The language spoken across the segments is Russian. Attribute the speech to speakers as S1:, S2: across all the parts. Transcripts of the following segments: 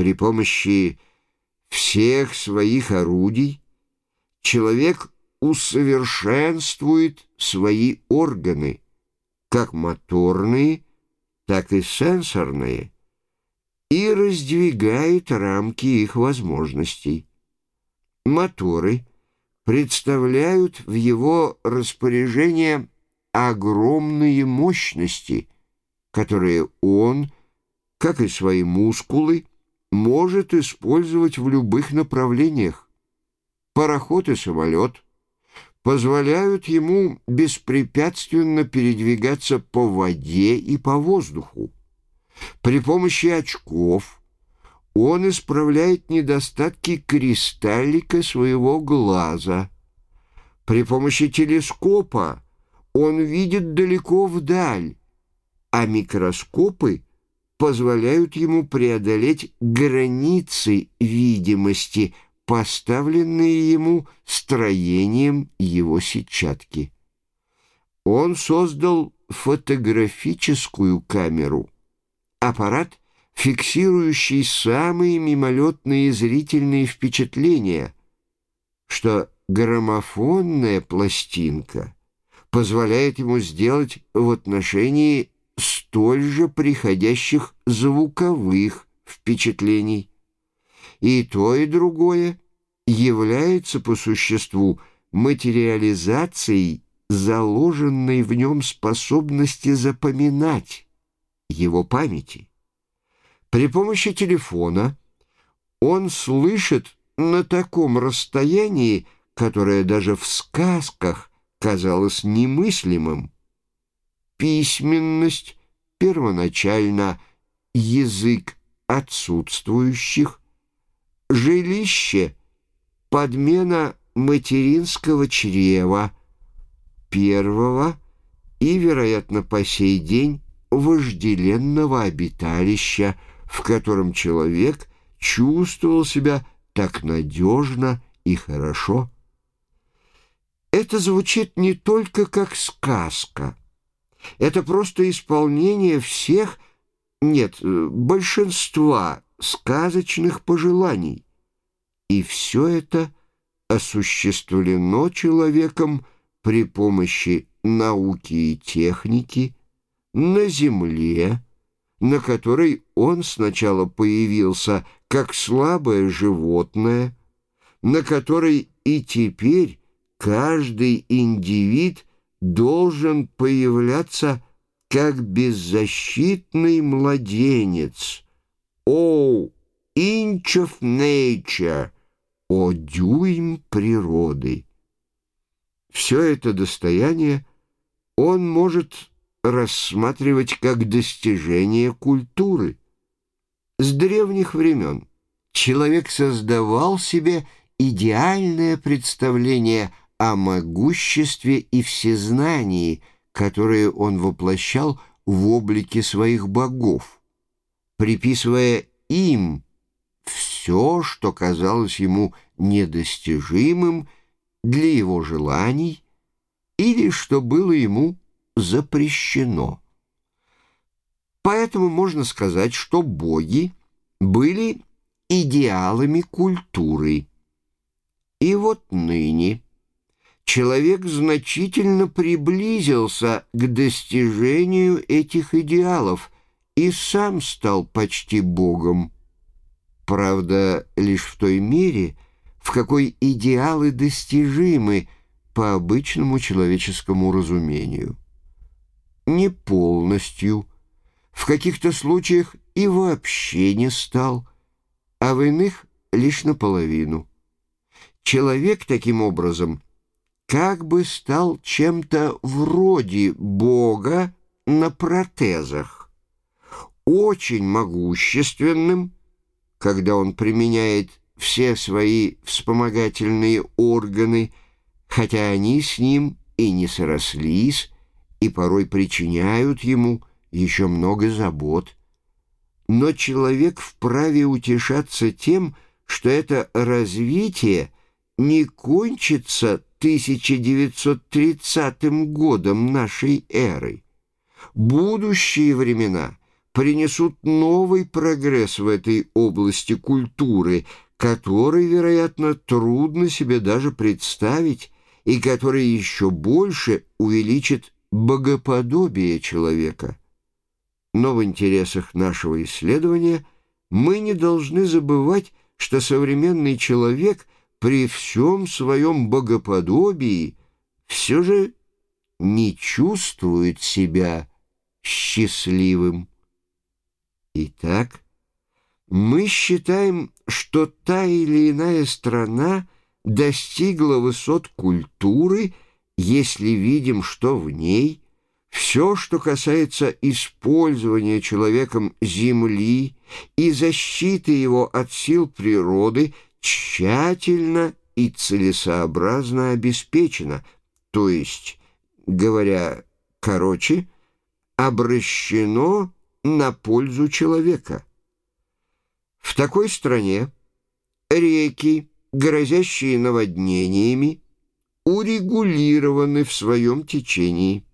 S1: При помощи всех своих орудий человек усовершенствует свои органы, как моторные, так и сенсорные, и раздвигает рамки их возможностей. Моторы представляют в его распоряжение огромные мощности, которые он, как и свои мускулы, может использовать в любых направлениях. Пароход и самолет позволяют ему беспрепятственно передвигаться по воде и по воздуху. При помощи очков он исправляет недостатки кристаллика своего глаза. При помощи телескопа он видит далеко вдаль, а микроскопы позволяют ему преодолеть границы видимости, поставленные ему строением его сетчатки. Он создал фотографическую камеру, аппарат, фиксирующий самые мимолетные зрительные впечатления, что граммофонная пластинка — позволяет ему сделать в отношении столь же приходящих звуковых впечатлений. И то, и другое является по существу материализацией заложенной в нем способности запоминать его памяти. При помощи телефона он слышит на таком расстоянии, которое даже в сказках казалось немыслимым. Письменность, первоначально язык отсутствующих, жилище, подмена материнского чрева, первого и, вероятно, по сей день вожделенного обиталища, в котором человек чувствовал себя так надежно и хорошо. Это звучит не только как сказка. Это просто исполнение всех, нет, э, большинства сказочных пожеланий. И все это осуществлено человеком при помощи науки и техники на Земле, на которой он сначала появился как слабое животное, на которой и теперь Каждый индивид должен появляться как беззащитный младенец. О, inch of nature, о дюйм природы. Все это достояние он может рассматривать как достижение культуры. С древних времен человек создавал себе идеальное представление о могуществе и всезнании, которые он воплощал в облике своих богов, приписывая им все, что казалось ему недостижимым для его желаний или что было ему запрещено. Поэтому можно сказать, что боги были идеалами культуры. И вот ныне человек значительно приблизился к достижению этих идеалов и сам стал почти Богом. Правда, лишь в той мере, в какой идеалы достижимы по обычному человеческому разумению. Не полностью, в каких-то случаях и вообще не стал, а в иных лишь наполовину. Человек таким образом – как бы стал чем-то вроде Бога на протезах, очень могущественным, когда он применяет все свои вспомогательные органы, хотя они с ним и не срослись, и порой причиняют ему еще много забот. Но человек вправе утешаться тем, что это развитие не кончится 1930 годом нашей эры. Будущие времена принесут новый прогресс в этой области культуры, который, вероятно, трудно себе даже представить и который еще больше увеличит богоподобие человека. Но в интересах нашего исследования мы не должны забывать, что современный человек при всем своем богоподобии все же не чувствует себя счастливым. Итак, мы считаем, что та или иная страна достигла высот культуры, если видим, что в ней все, что касается использования человеком земли и защиты его от сил природы, тщательно и целесообразно обеспечено, то есть, говоря короче, обращено на пользу человека. В такой стране реки, грозящие наводнениями, урегулированы в своем течении,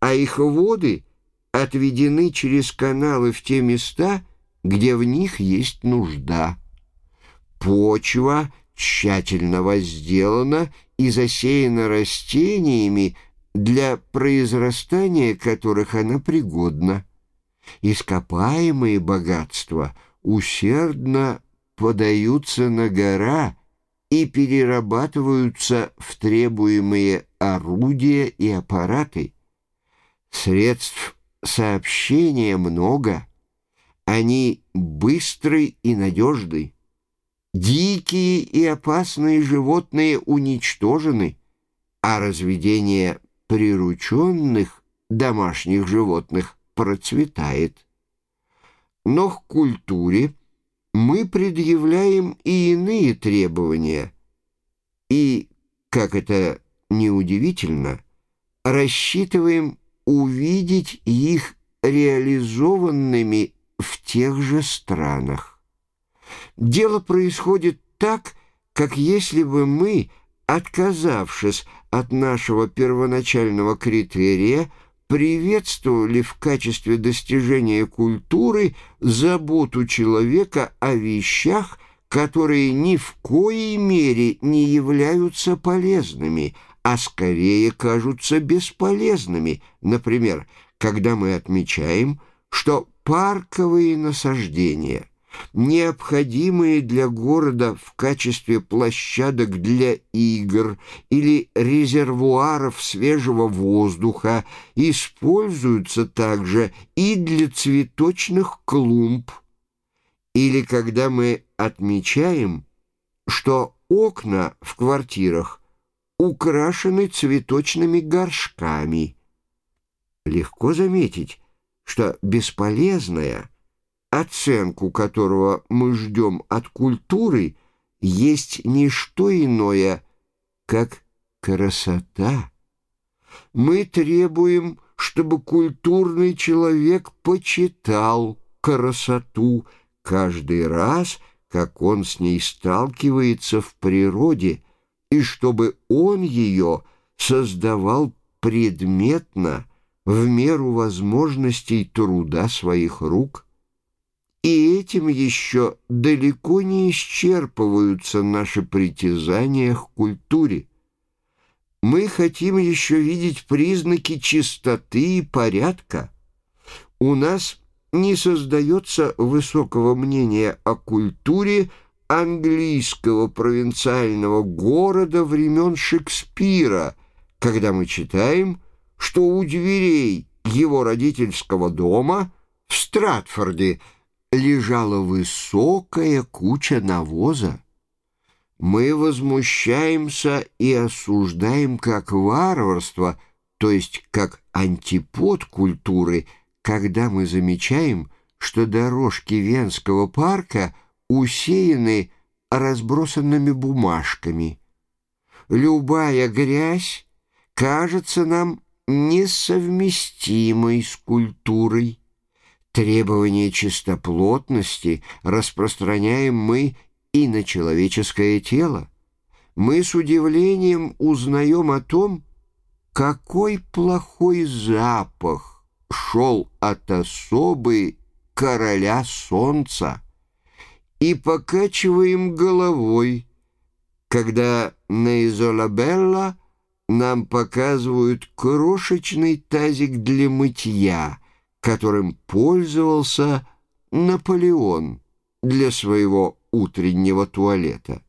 S1: а их воды отведены через каналы в те места, где в них есть нужда. Почва тщательно возделана и засеяна растениями, для произрастания которых она пригодна ископаемые богатства усердно подаются на гора и перерабатываются в требуемые орудия и аппараты. Средств сообщения много, они быстры и надежны. Дикие и опасные животные уничтожены, а разведение прирученных домашних животных процветает. Но к культуре мы предъявляем и иные требования, и, как это неудивительно, рассчитываем увидеть их реализованными в тех же странах. Дело происходит так, как если бы мы, отказавшись от нашего первоначального критерия, приветствовали в качестве достижения культуры заботу человека о вещах, которые ни в коей мере не являются полезными, а скорее кажутся бесполезными. Например, когда мы отмечаем, что парковые насаждения – необходимые для города в качестве площадок для игр или резервуаров свежего воздуха, используются также и для цветочных клумб. Или когда мы отмечаем, что окна в квартирах украшены цветочными горшками. Легко заметить, что бесполезная – оценку которого мы ждем от культуры, есть не что иное, как красота. Мы требуем, чтобы культурный человек почитал красоту каждый раз, как он с ней сталкивается в природе, и чтобы он ее создавал предметно в меру возможностей труда своих рук – и этим еще далеко не исчерпываются наши притязания к культуре. Мы хотим еще видеть признаки чистоты и порядка. У нас не создается высокого мнения о культуре английского провинциального города времен Шекспира, когда мы читаем, что у дверей его родительского дома в Стратфорде – лежала высокая куча навоза. Мы возмущаемся и осуждаем как варварство, то есть как антипод культуры, когда мы замечаем, что дорожки Венского парка усеяны разбросанными бумажками. Любая грязь кажется нам несовместимой с культурой. Требование чистоплотности распространяем мы и на человеческое тело. Мы с удивлением узнаем о том, какой плохой запах шел от особы короля солнца и покачиваем головой, когда на Изолабелла нам показывают крошечный тазик для мытья, которым пользовался Наполеон для своего утреннего туалета.